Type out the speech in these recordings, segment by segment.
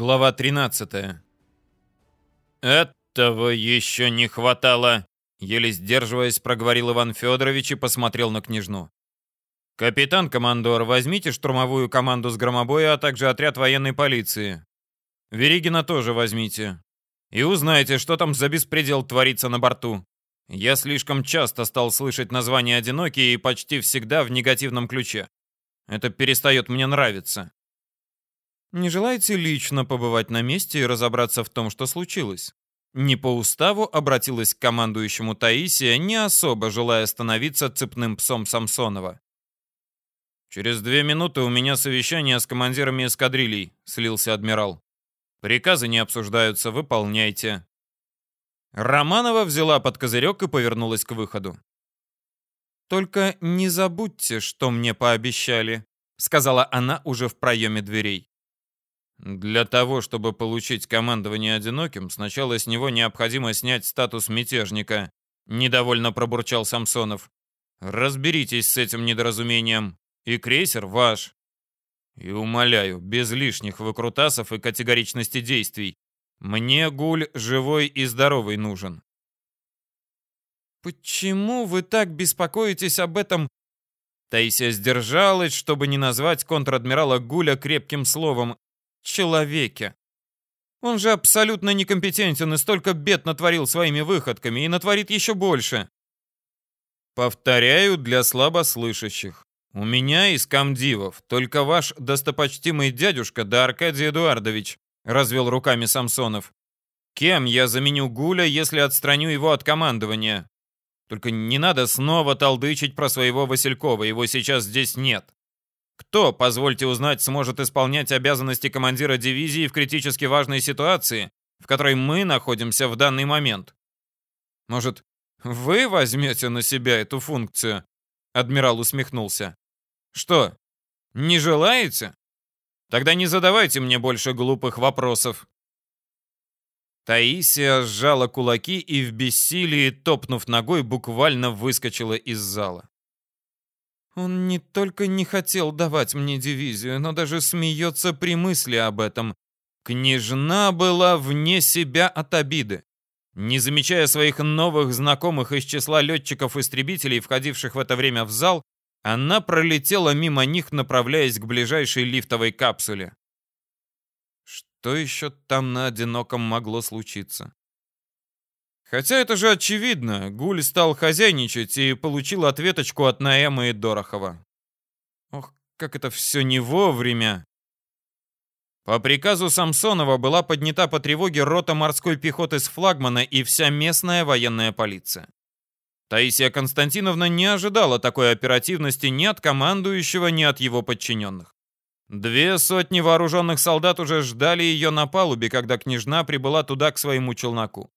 Глава 13. Этого еще не хватало, еле сдерживаясь, проговорил Иван Федорович и посмотрел на княжну. Капитан-командор, возьмите штурмовую команду с громобоя, а также отряд военной полиции. Веригина тоже возьмите. И узнайте, что там за беспредел творится на борту. Я слишком часто стал слышать название «одинокий» и почти всегда в негативном ключе. Это перестает мне нравиться. Не желаете лично побывать на месте и разобраться в том, что случилось? Не по уставу обратилась к командующему Таисия, не особо желая становиться цепным псом Самсонова. «Через две минуты у меня совещание с командирами эскадрилий», — слился адмирал. «Приказы не обсуждаются, выполняйте». Романова взяла под козырек и повернулась к выходу. «Только не забудьте, что мне пообещали», — сказала она уже в проеме дверей. Для того, чтобы получить командование одиноким, сначала с него необходимо снять статус мятежника, недовольно пробурчал Самсонов. Разберитесь с этим недоразумением, и крейсер ваш. И умоляю, без лишних выкрутасов и категоричности действий. Мне гуль живой и здоровый нужен. Почему вы так беспокоитесь об этом? Таисия сдержалась, чтобы не назвать контр-адмирала Гуля крепким словом, человеке. Он же абсолютно некомпетентен и столько бед натворил своими выходками и натворит еще больше. Повторяю для слабослышащих. У меня из комдивов только ваш достопочтимый дядюшка да Аркадий Эдуардович, развел руками Самсонов. Кем я заменю Гуля, если отстраню его от командования? Только не надо снова толдычить про своего Василькова, его сейчас здесь нет. Кто, позвольте узнать, сможет исполнять обязанности командира дивизии в критически важной ситуации, в которой мы находимся в данный момент? Может, вы возьмете на себя эту функцию? Адмирал усмехнулся. Что, не желаете? Тогда не задавайте мне больше глупых вопросов. Таисия сжала кулаки и в бессилии, топнув ногой, буквально выскочила из зала. Он не только не хотел давать мне дивизию, но даже смеется при мысли об этом. Княжна была вне себя от обиды. Не замечая своих новых знакомых из числа летчиков-истребителей, входивших в это время в зал, она пролетела мимо них, направляясь к ближайшей лифтовой капсуле. Что еще там на одиноком могло случиться? Хотя это же очевидно, Гуль стал хозяйничать и получил ответочку от Наэма и Дорохова. Ох, как это все не вовремя. По приказу Самсонова была поднята по тревоге рота морской пехоты с флагмана и вся местная военная полиция. Таисия Константиновна не ожидала такой оперативности ни от командующего, ни от его подчиненных. Две сотни вооруженных солдат уже ждали ее на палубе, когда княжна прибыла туда к своему челноку.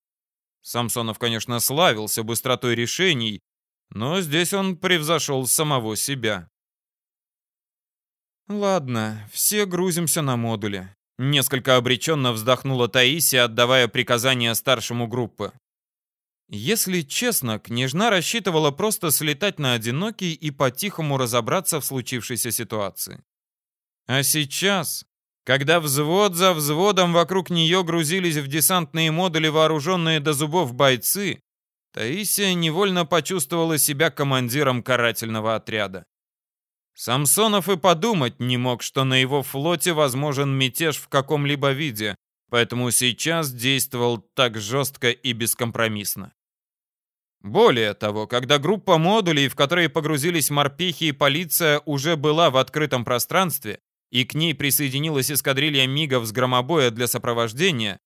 Самсонов, конечно, славился быстротой решений, но здесь он превзошел самого себя. «Ладно, все грузимся на модуле», — несколько обреченно вздохнула Таисия, отдавая приказания старшему группы. Если честно, княжна рассчитывала просто слетать на одинокий и по-тихому разобраться в случившейся ситуации. А сейчас когда взвод за взводом вокруг нее грузились в десантные модули вооруженные до зубов бойцы, Таисия невольно почувствовала себя командиром карательного отряда. Самсонов и подумать не мог, что на его флоте возможен мятеж в каком-либо виде, поэтому сейчас действовал так жестко и бескомпромиссно. Более того, когда группа модулей, в которые погрузились морпехи и полиция, уже была в открытом пространстве, и к ней присоединилась эскадрилья мигов с громобоя для сопровождения,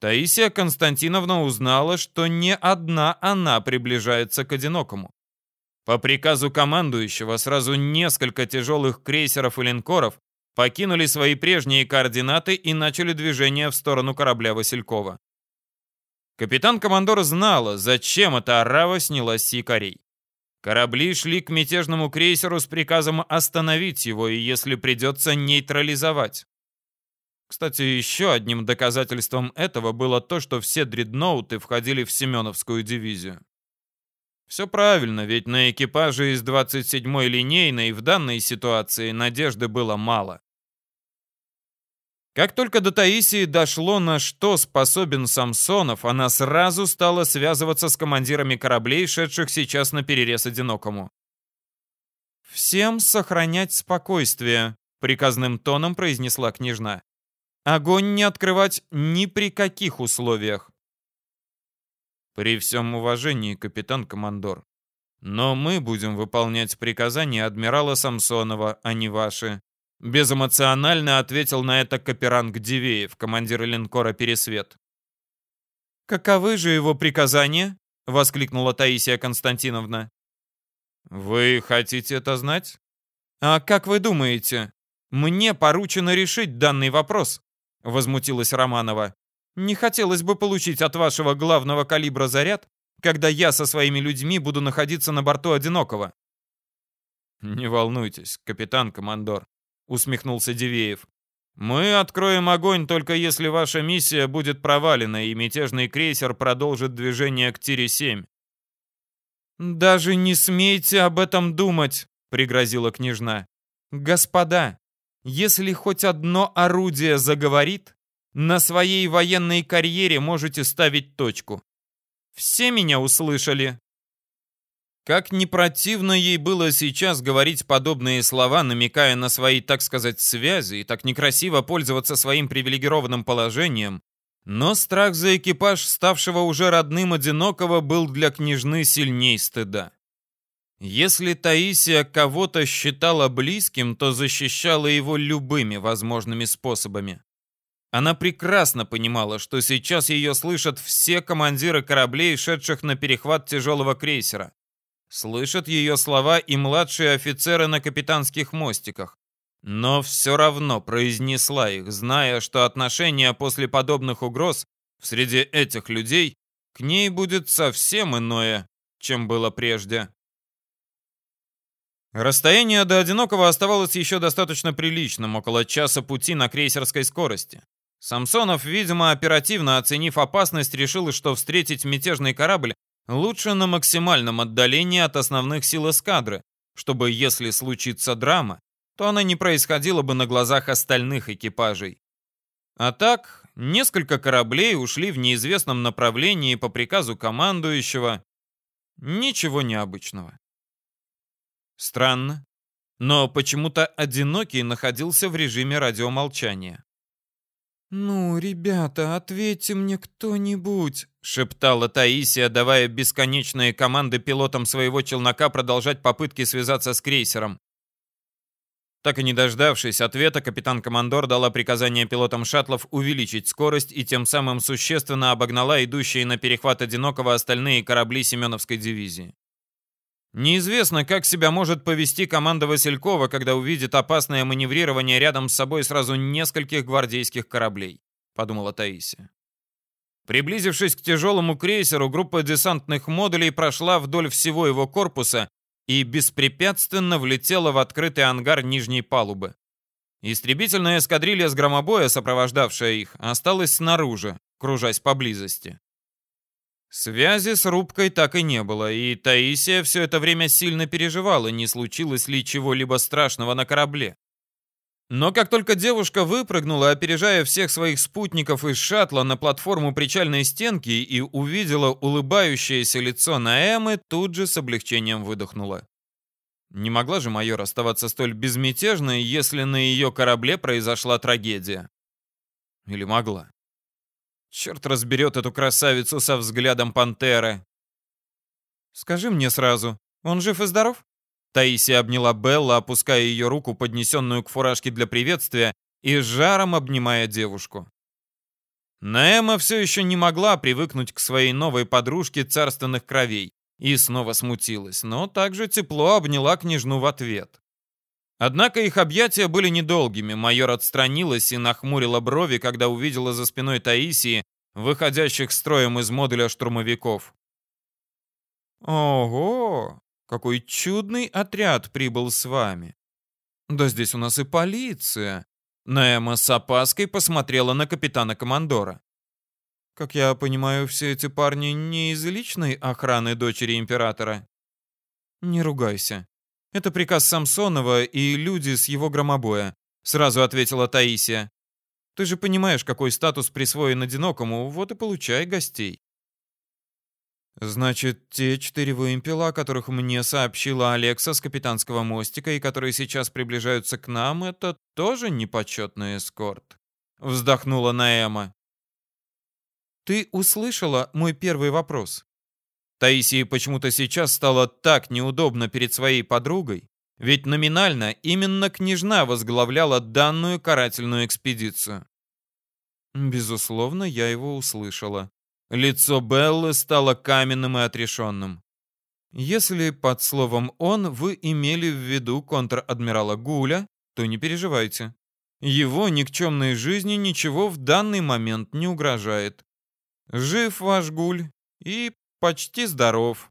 Таисия Константиновна узнала, что не одна она приближается к одинокому. По приказу командующего сразу несколько тяжелых крейсеров и линкоров покинули свои прежние координаты и начали движение в сторону корабля Василькова. Капитан-командор знала, зачем эта арава снялась с якорей. Корабли шли к мятежному крейсеру с приказом остановить его и, если придется, нейтрализовать. Кстати, еще одним доказательством этого было то, что все дредноуты входили в Семеновскую дивизию. Все правильно, ведь на экипаже из 27-й линейной в данной ситуации надежды было мало. Как только до Таисии дошло, на что способен Самсонов, она сразу стала связываться с командирами кораблей, шедших сейчас на перерез одинокому. «Всем сохранять спокойствие», — приказным тоном произнесла княжна. «Огонь не открывать ни при каких условиях». «При всем уважении, капитан-командор. Но мы будем выполнять приказания адмирала Самсонова, а не ваши», Безэмоционально ответил на это Каперанг Дивеев, командир линкора «Пересвет». «Каковы же его приказания?» — воскликнула Таисия Константиновна. «Вы хотите это знать?» «А как вы думаете, мне поручено решить данный вопрос?» — возмутилась Романова. «Не хотелось бы получить от вашего главного калибра заряд, когда я со своими людьми буду находиться на борту одинокого». «Не волнуйтесь, капитан-командор усмехнулся Дивеев. Мы откроем огонь только если ваша миссия будет провалена и мятежный крейсер продолжит движение к Тире-7. Даже не смейте об этом думать, пригрозила княжна. Господа, если хоть одно орудие заговорит, на своей военной карьере можете ставить точку. Все меня услышали. Как не противно ей было сейчас говорить подобные слова, намекая на свои, так сказать, связи, и так некрасиво пользоваться своим привилегированным положением, но страх за экипаж, ставшего уже родным одинокого, был для княжны сильней стыда. Если Таисия кого-то считала близким, то защищала его любыми возможными способами. Она прекрасно понимала, что сейчас ее слышат все командиры кораблей, шедших на перехват тяжелого крейсера. Слышат ее слова и младшие офицеры на капитанских мостиках. Но все равно произнесла их, зная, что отношение после подобных угроз в среди этих людей к ней будет совсем иное, чем было прежде. Расстояние до Одинокого оставалось еще достаточно приличным, около часа пути на крейсерской скорости. Самсонов, видимо, оперативно оценив опасность, решил, что встретить мятежный корабль Лучше на максимальном отдалении от основных сил эскадры, чтобы, если случится драма, то она не происходила бы на глазах остальных экипажей. А так, несколько кораблей ушли в неизвестном направлении по приказу командующего. Ничего необычного. Странно, но почему-то Одинокий находился в режиме радиомолчания. «Ну, ребята, ответьте мне кто-нибудь», — шептала Таисия, давая бесконечные команды пилотам своего челнока продолжать попытки связаться с крейсером. Так и не дождавшись ответа, капитан-командор дала приказание пилотам шаттлов увеличить скорость и тем самым существенно обогнала идущие на перехват одинокого остальные корабли Семеновской дивизии. Неизвестно, как себя может повести команда Василькова, когда увидит опасное маневрирование рядом с собой сразу нескольких гвардейских кораблей, подумала Таисия. Приблизившись к тяжелому крейсеру, группа десантных модулей прошла вдоль всего его корпуса и беспрепятственно влетела в открытый ангар нижней палубы. Истребительная эскадрилья с громобоя, сопровождавшая их, осталась снаружи, кружась поблизости. Связи с рубкой так и не было, и Таисия все это время сильно переживала, не случилось ли чего-либо страшного на корабле. Но как только девушка выпрыгнула, опережая всех своих спутников из шаттла на платформу причальной стенки и увидела улыбающееся лицо Наэмы, тут же с облегчением выдохнула. Не могла же майор оставаться столь безмятежной, если на ее корабле произошла трагедия. Или могла? Черт разберет эту красавицу со взглядом пантеры. «Скажи мне сразу, он жив и здоров?» Таисия обняла Белла, опуская ее руку, поднесенную к фуражке для приветствия, и жаром обнимая девушку. Наэма все еще не могла привыкнуть к своей новой подружке царственных кровей и снова смутилась, но также тепло обняла княжну в ответ. Однако их объятия были недолгими. Майор отстранилась и нахмурила брови, когда увидела за спиной Таисии, выходящих строем из модуля штурмовиков. «Ого! Какой чудный отряд прибыл с вами! Да здесь у нас и полиция!» Наэма с опаской посмотрела на капитана-командора. «Как я понимаю, все эти парни не из личной охраны дочери императора?» «Не ругайся. Это приказ Самсонова и люди с его громобоя», — сразу ответила Таисия. Ты же понимаешь, какой статус присвоен одинокому, вот и получай гостей. Значит, те четыре вымпела, о которых мне сообщила Алекса с капитанского мостика и которые сейчас приближаются к нам, это тоже непочетный эскорт. Вздохнула Наэма. Ты услышала мой первый вопрос? Таисии почему-то сейчас стало так неудобно перед своей подругой, ведь номинально именно княжна возглавляла данную карательную экспедицию. Безусловно, я его услышала. Лицо Беллы стало каменным и отрешенным. Если под словом «он» вы имели в виду контр-адмирала Гуля, то не переживайте. Его никчемной жизни ничего в данный момент не угрожает. Жив ваш Гуль и почти здоров.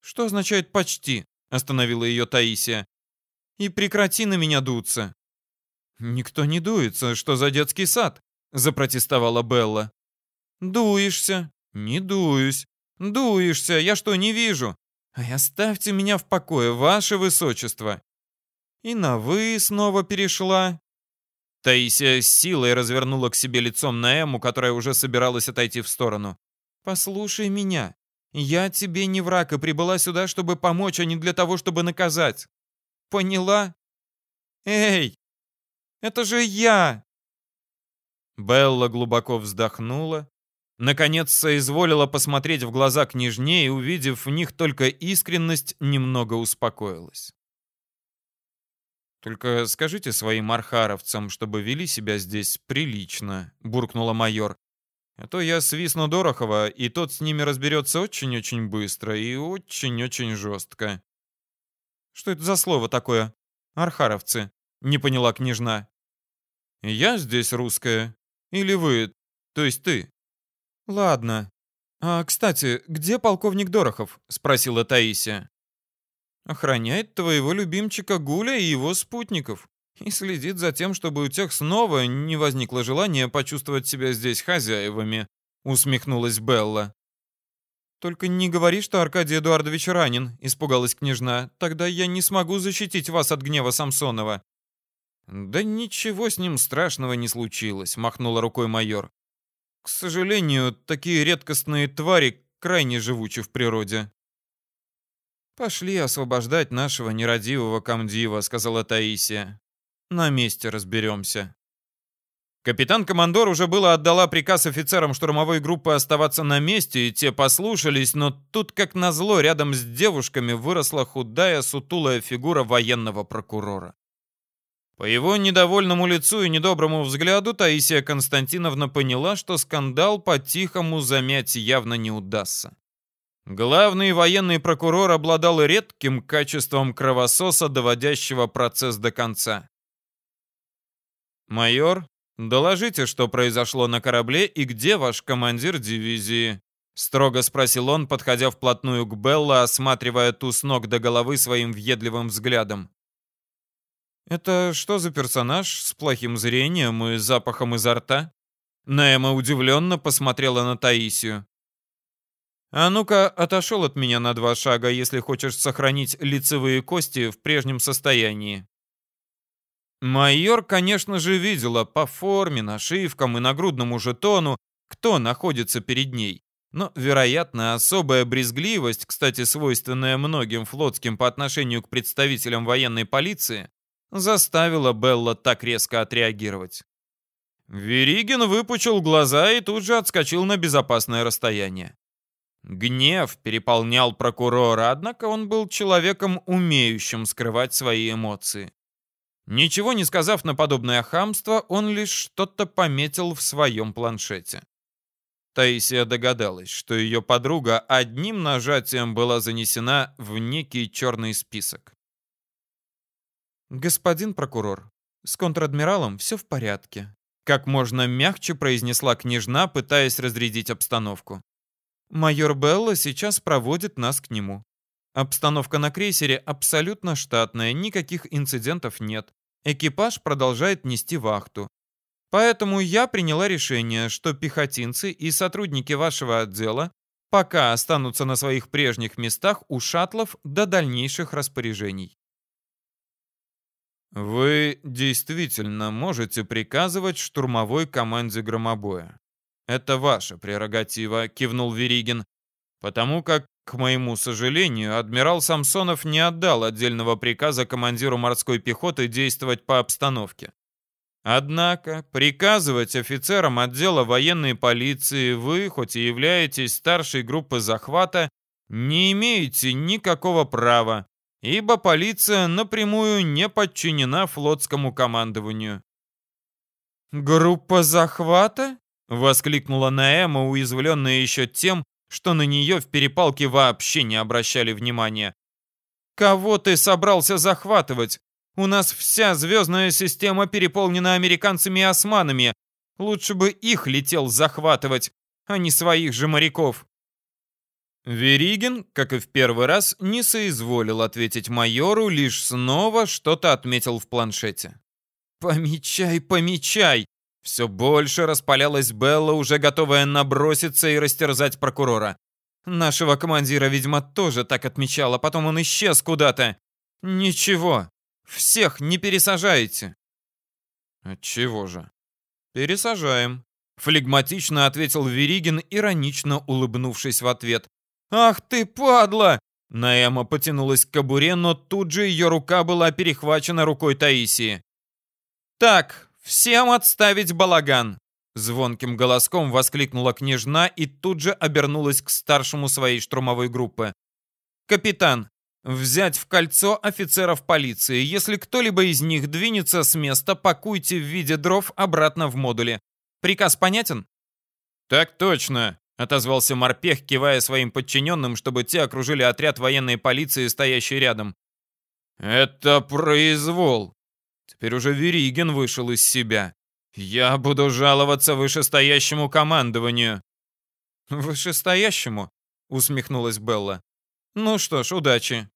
Что означает «почти»? Остановила ее Таисия. И прекрати на меня дуться. Никто не дуется, что за детский сад? Запротестовала Белла. «Дуешься?» «Не дуюсь. Дуешься. Я что, не вижу? Ай, оставьте меня в покое, ваше высочество!» И на «вы» снова перешла. Таисия с силой развернула к себе лицом Наэму, которая уже собиралась отойти в сторону. «Послушай меня. Я тебе не враг и прибыла сюда, чтобы помочь, а не для того, чтобы наказать. Поняла? Эй, это же я!» Белла глубоко вздохнула, наконец соизволила посмотреть в глаза княжне и, увидев в них только искренность, немного успокоилась. «Только скажите своим архаровцам, чтобы вели себя здесь прилично», — буркнула майор. «А то я свистну Дорохова, и тот с ними разберется очень-очень быстро и очень-очень жестко». «Что это за слово такое? Архаровцы?» — не поняла княжна. «Я здесь русская», или вы, то есть ты? Ладно. А, кстати, где полковник Дорохов? Спросила Таисия. Охраняет твоего любимчика Гуля и его спутников. И следит за тем, чтобы у тех снова не возникло желания почувствовать себя здесь хозяевами. Усмехнулась Белла. «Только не говори, что Аркадий Эдуардович ранен», — испугалась княжна. «Тогда я не смогу защитить вас от гнева Самсонова. «Да ничего с ним страшного не случилось», — махнула рукой майор. «К сожалению, такие редкостные твари крайне живучи в природе». «Пошли освобождать нашего нерадивого комдива», — сказала Таисия. «На месте разберемся». Капитан-командор уже было отдала приказ офицерам штурмовой группы оставаться на месте, и те послушались, но тут, как назло, рядом с девушками выросла худая, сутулая фигура военного прокурора. По его недовольному лицу и недоброму взгляду Таисия Константиновна поняла, что скандал по-тихому замять явно не удастся. Главный военный прокурор обладал редким качеством кровососа, доводящего процесс до конца. «Майор, доложите, что произошло на корабле и где ваш командир дивизии?» Строго спросил он, подходя вплотную к Белла, осматривая ту с ног до головы своим въедливым взглядом. «Это что за персонаж с плохим зрением и запахом изо рта?» Наэма удивленно посмотрела на Таисию. «А ну-ка, отошел от меня на два шага, если хочешь сохранить лицевые кости в прежнем состоянии». Майор, конечно же, видела по форме, нашивкам и нагрудному жетону, кто находится перед ней. Но, вероятно, особая брезгливость, кстати, свойственная многим флотским по отношению к представителям военной полиции, заставила Белла так резко отреагировать. Веригин выпучил глаза и тут же отскочил на безопасное расстояние. Гнев переполнял прокурора, однако он был человеком, умеющим скрывать свои эмоции. Ничего не сказав на подобное хамство, он лишь что-то пометил в своем планшете. Таисия догадалась, что ее подруга одним нажатием была занесена в некий черный список. «Господин прокурор, с контр-адмиралом все в порядке», как можно мягче произнесла княжна, пытаясь разрядить обстановку. «Майор Белла сейчас проводит нас к нему. Обстановка на крейсере абсолютно штатная, никаких инцидентов нет. Экипаж продолжает нести вахту. Поэтому я приняла решение, что пехотинцы и сотрудники вашего отдела пока останутся на своих прежних местах у шаттлов до дальнейших распоряжений. Вы действительно можете приказывать штурмовой команде громобоя. Это ваша прерогатива, кивнул Веригин. Потому как, к моему сожалению, адмирал Самсонов не отдал отдельного приказа командиру морской пехоты действовать по обстановке. Однако приказывать офицерам отдела военной полиции вы, хоть и являетесь старшей группы захвата, не имеете никакого права, ибо полиция напрямую не подчинена флотскому командованию. «Группа захвата?» — воскликнула Наэма, уязвленная еще тем, что на нее в перепалке вообще не обращали внимания. «Кого ты собрался захватывать? У нас вся звездная система переполнена американцами и османами. Лучше бы их летел захватывать, а не своих же моряков». Веригин, как и в первый раз, не соизволил ответить майору, лишь снова что-то отметил в планшете. «Помечай, помечай!» Все больше распалялась Белла, уже готовая наброситься и растерзать прокурора. Нашего командира, видимо, тоже так отмечала, потом он исчез куда-то. Ничего, всех не пересажаете. Отчего же? Пересажаем. Флегматично ответил Веригин, иронично улыбнувшись в ответ. «Ах ты, падла!» Наэма потянулась к кобуре, но тут же ее рука была перехвачена рукой Таисии. «Так, всем отставить балаган!» Звонким голоском воскликнула княжна и тут же обернулась к старшему своей штурмовой группы. «Капитан, взять в кольцо офицеров полиции. Если кто-либо из них двинется с места, пакуйте в виде дров обратно в модуле. Приказ понятен?» «Так точно!» отозвался морпех, кивая своим подчиненным, чтобы те окружили отряд военной полиции, стоящий рядом. «Это произвол!» Теперь уже Веригин вышел из себя. «Я буду жаловаться вышестоящему командованию». «Вышестоящему?» — усмехнулась Белла. «Ну что ж, удачи».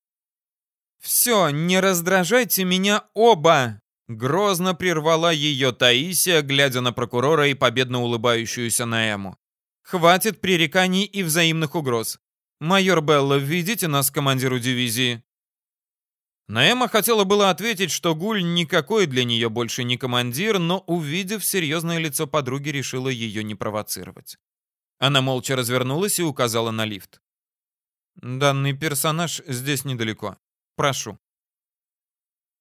«Все, не раздражайте меня оба!» Грозно прервала ее Таисия, глядя на прокурора и победно улыбающуюся Наэму. Хватит пререканий и взаимных угроз. Майор Белла, введите нас к командиру дивизии. Наэма хотела было ответить, что Гуль никакой для нее больше не командир, но, увидев серьезное лицо подруги, решила ее не провоцировать. Она молча развернулась и указала на лифт. «Данный персонаж здесь недалеко. Прошу».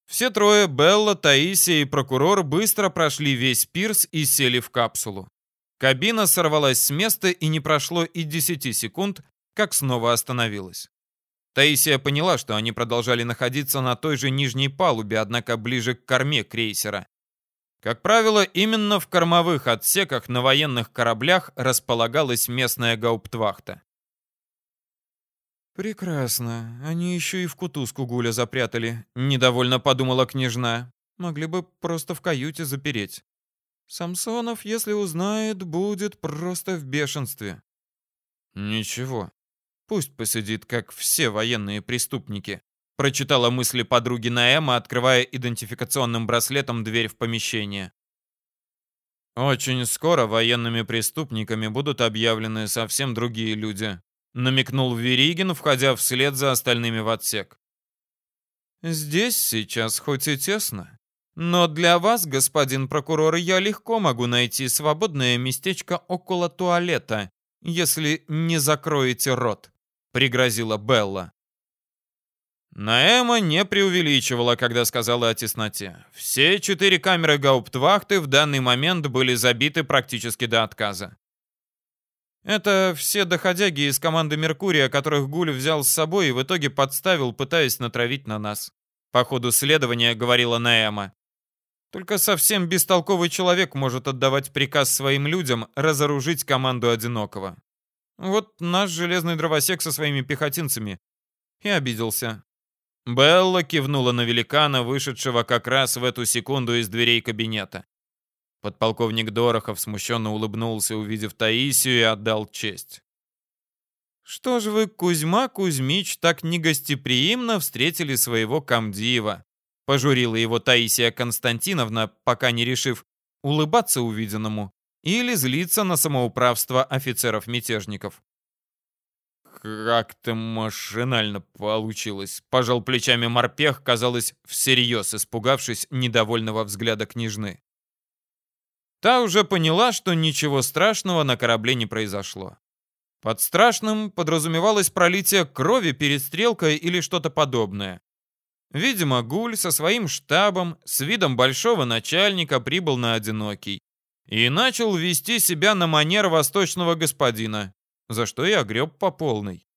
Все трое, Белла, Таисия и прокурор, быстро прошли весь пирс и сели в капсулу. Кабина сорвалась с места и не прошло и 10 секунд, как снова остановилась. Таисия поняла, что они продолжали находиться на той же нижней палубе, однако ближе к корме крейсера. Как правило, именно в кормовых отсеках на военных кораблях располагалась местная гауптвахта. «Прекрасно. Они еще и в кутузку Гуля запрятали», — недовольно подумала княжна. «Могли бы просто в каюте запереть». Самсонов, если узнает, будет просто в бешенстве. Ничего. Пусть посидит, как все военные преступники. Прочитала мысли подруги Наэма, открывая идентификационным браслетом дверь в помещение. Очень скоро военными преступниками будут объявлены совсем другие люди, намекнул Веригин, входя вслед за остальными в отсек. Здесь сейчас хоть и тесно, но для вас, господин прокурор, я легко могу найти свободное местечко около туалета, если не закроете рот», — пригрозила Белла. Наэма не преувеличивала, когда сказала о тесноте. Все четыре камеры гауптвахты в данный момент были забиты практически до отказа. Это все доходяги из команды «Меркурия», которых Гуль взял с собой и в итоге подставил, пытаясь натравить на нас. По ходу следования говорила Наэма. Только совсем бестолковый человек может отдавать приказ своим людям разоружить команду одинокого. Вот наш железный дровосек со своими пехотинцами. И обиделся. Белла кивнула на великана, вышедшего как раз в эту секунду из дверей кабинета. Подполковник Дорохов смущенно улыбнулся, увидев Таисию, и отдал честь. «Что же вы, Кузьма Кузьмич, так негостеприимно встретили своего комдива?» Пожурила его Таисия Константиновна, пока не решив улыбаться увиденному или злиться на самоуправство офицеров-мятежников. как-то машинально получилось. Пожал плечами морпех, казалось, всерьез испугавшись недовольного взгляда княжны. Та уже поняла, что ничего страшного на корабле не произошло. Под страшным подразумевалось пролитие крови перед стрелкой или что-то подобное. Видимо, Гуль со своим штабом, с видом большого начальника прибыл на одинокий и начал вести себя на манер восточного господина, за что и огреб по полной.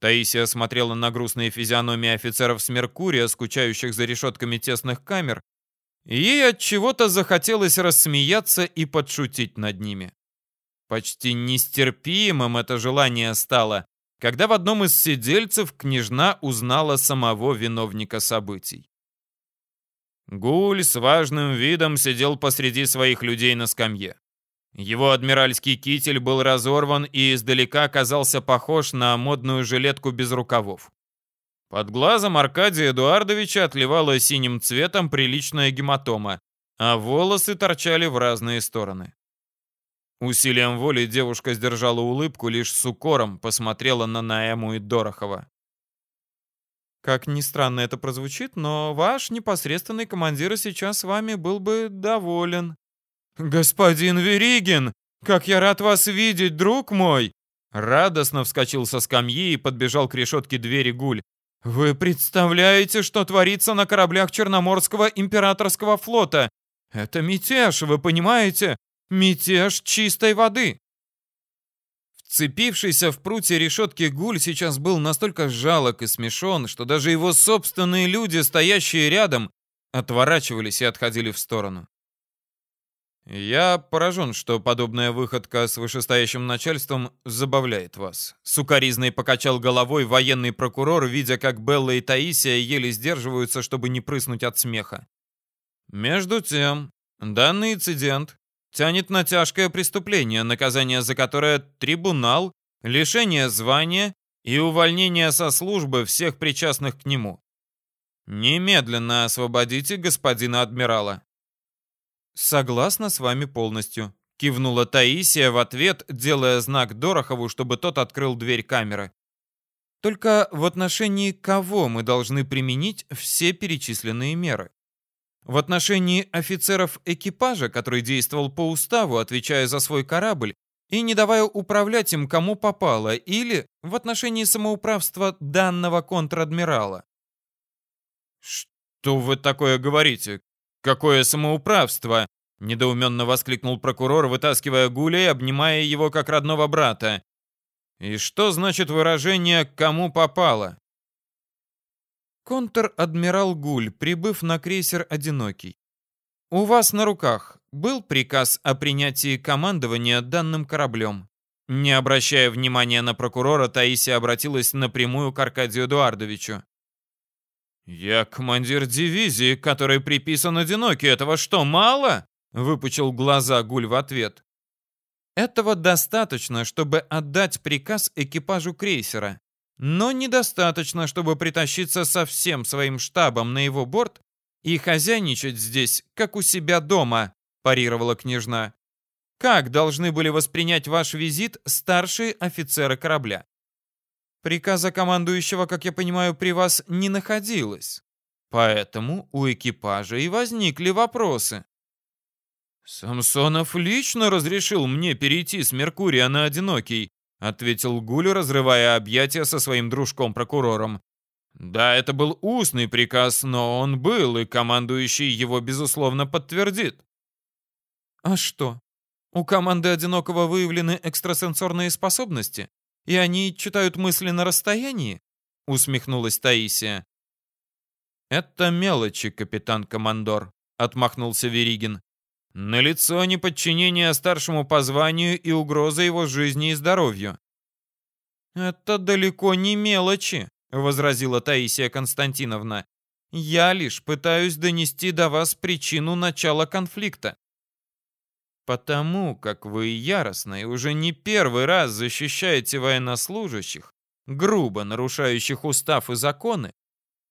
Таисия смотрела на грустные физиономии офицеров с Меркурия, скучающих за решетками тесных камер, и ей от чего-то захотелось рассмеяться и подшутить над ними. Почти нестерпимым это желание стало, когда в одном из сидельцев княжна узнала самого виновника событий. Гуль с важным видом сидел посреди своих людей на скамье. Его адмиральский китель был разорван и издалека казался похож на модную жилетку без рукавов. Под глазом Аркадия Эдуардовича отливала синим цветом приличная гематома, а волосы торчали в разные стороны. Усилием воли девушка сдержала улыбку, лишь с укором посмотрела на Наэму и Дорохова. «Как ни странно это прозвучит, но ваш непосредственный командир сейчас с вами был бы доволен». «Господин Веригин, как я рад вас видеть, друг мой!» Радостно вскочил со скамьи и подбежал к решетке двери Гуль. «Вы представляете, что творится на кораблях Черноморского императорского флота? Это мятеж, вы понимаете? Мятеж чистой воды. Вцепившийся в прутья решетки гуль сейчас был настолько жалок и смешон, что даже его собственные люди, стоящие рядом, отворачивались и отходили в сторону. «Я поражен, что подобная выходка с вышестоящим начальством забавляет вас». Сукаризный покачал головой военный прокурор, видя, как Белла и Таисия еле сдерживаются, чтобы не прыснуть от смеха. Между тем, данный инцидент тянет на тяжкое преступление, наказание за которое трибунал, лишение звания и увольнение со службы всех причастных к нему. Немедленно освободите господина адмирала. Согласна с вами полностью, кивнула Таисия в ответ, делая знак Дорохову, чтобы тот открыл дверь камеры. Только в отношении кого мы должны применить все перечисленные меры? В отношении офицеров экипажа, который действовал по уставу, отвечая за свой корабль, и не давая управлять им кому попало, или в отношении самоуправства данного контр-адмирала. «Что вы такое говорите? Какое самоуправство?» — недоуменно воскликнул прокурор, вытаскивая Гуля и обнимая его как родного брата. «И что значит выражение «кому попало»?» Контр-адмирал Гуль, прибыв на крейсер «Одинокий». У вас на руках был приказ о принятии командования данным кораблем. Не обращая внимания на прокурора, Таисия обратилась напрямую к Аркадию Эдуардовичу. «Я командир дивизии, который приписан одинокий. Этого что, мало?» — выпучил глаза Гуль в ответ. «Этого достаточно, чтобы отдать приказ экипажу крейсера но недостаточно, чтобы притащиться со всем своим штабом на его борт и хозяйничать здесь, как у себя дома», – парировала княжна. «Как должны были воспринять ваш визит старшие офицеры корабля?» Приказа командующего, как я понимаю, при вас не находилось. Поэтому у экипажа и возникли вопросы. Самсонов лично разрешил мне перейти с Меркурия на Одинокий, ответил Гуль, разрывая объятия со своим дружком-прокурором. Да, это был устный приказ, но он был, и командующий его, безусловно, подтвердит. А что? У команды Одинокого выявлены экстрасенсорные способности, и они читают мысли на расстоянии? Усмехнулась Таисия. Это мелочи, капитан-командор, отмахнулся Веригин. Налицо неподчинение старшему по званию и угроза его жизни и здоровью. «Это далеко не мелочи», — возразила Таисия Константиновна. «Я лишь пытаюсь донести до вас причину начала конфликта. Потому как вы яростно и уже не первый раз защищаете военнослужащих, грубо нарушающих устав и законы,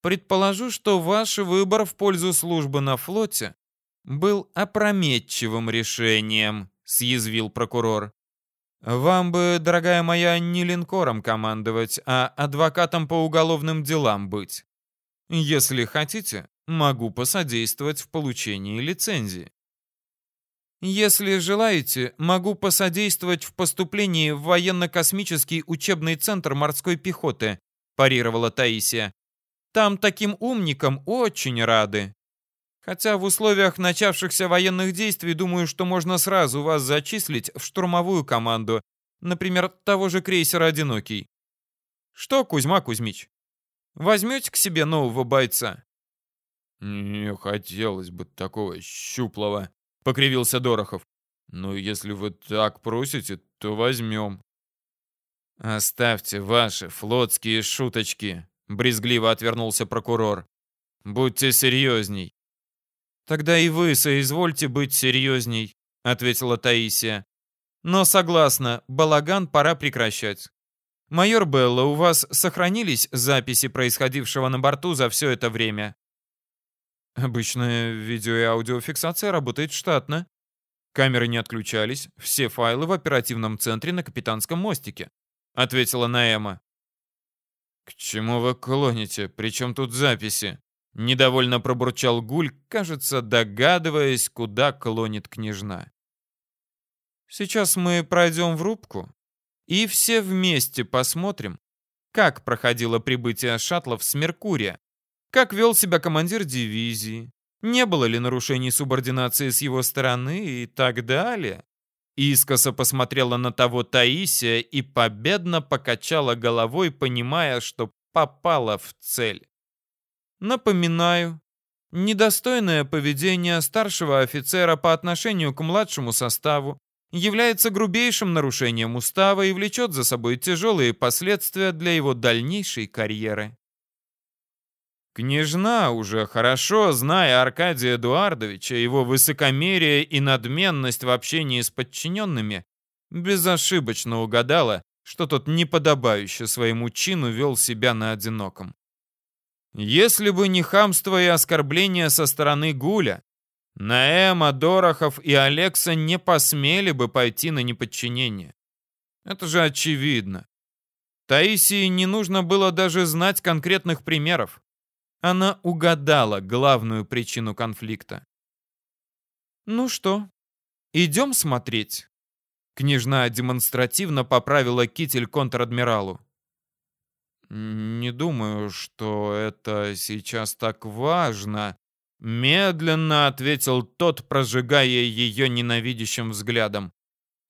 предположу, что ваш выбор в пользу службы на флоте был опрометчивым решением, съязвил прокурор. Вам бы, дорогая моя, не линкором командовать, а адвокатом по уголовным делам быть. Если хотите, могу посодействовать в получении лицензии. Если желаете, могу посодействовать в поступлении в военно-космический учебный центр морской пехоты, парировала Таисия. Там таким умникам очень рады. Хотя в условиях начавшихся военных действий думаю, что можно сразу вас зачислить в штурмовую команду, например, того же крейсера «Одинокий». Что, Кузьма Кузьмич, возьмете к себе нового бойца? Не хотелось бы такого щуплого, покривился Дорохов. Но если вы так просите, то возьмем. Оставьте ваши флотские шуточки, брезгливо отвернулся прокурор. Будьте серьезней. «Тогда и вы соизвольте быть серьезней», — ответила Таисия. «Но согласна, балаган пора прекращать. Майор Белла, у вас сохранились записи происходившего на борту за все это время?» «Обычная видео- и аудиофиксация работает штатно. Камеры не отключались, все файлы в оперативном центре на капитанском мостике», — ответила Наэма. «К чему вы клоните? Причем тут записи?» Недовольно пробурчал Гуль, кажется, догадываясь, куда клонит княжна. Сейчас мы пройдем в рубку и все вместе посмотрим, как проходило прибытие шаттлов с Меркурия, как вел себя командир дивизии, не было ли нарушений субординации с его стороны и так далее. Искоса посмотрела на того Таисия и победно покачала головой, понимая, что попала в цель. Напоминаю, недостойное поведение старшего офицера по отношению к младшему составу является грубейшим нарушением устава и влечет за собой тяжелые последствия для его дальнейшей карьеры. Княжна, уже хорошо зная Аркадия Эдуардовича, его высокомерие и надменность в общении с подчиненными, безошибочно угадала, что тот неподобающе своему чину вел себя на одиноком. Если бы не хамство и оскорбление со стороны Гуля, Наэма, Дорохов и Алекса не посмели бы пойти на неподчинение. Это же очевидно. Таисии не нужно было даже знать конкретных примеров. Она угадала главную причину конфликта. «Ну что, идем смотреть?» Княжна демонстративно поправила китель контр-адмиралу. «Не думаю, что это сейчас так важно», — медленно ответил тот, прожигая ее ненавидящим взглядом.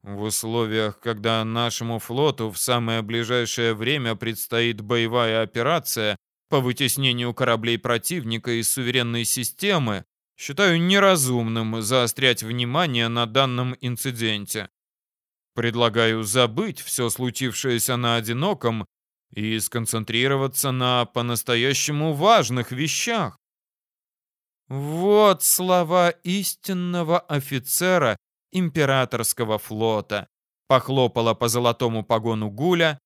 «В условиях, когда нашему флоту в самое ближайшее время предстоит боевая операция по вытеснению кораблей противника из суверенной системы, считаю неразумным заострять внимание на данном инциденте. Предлагаю забыть все случившееся на одиноком и сконцентрироваться на по-настоящему важных вещах. Вот слова истинного офицера императорского флота, похлопала по золотому погону Гуля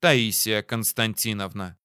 Таисия Константиновна.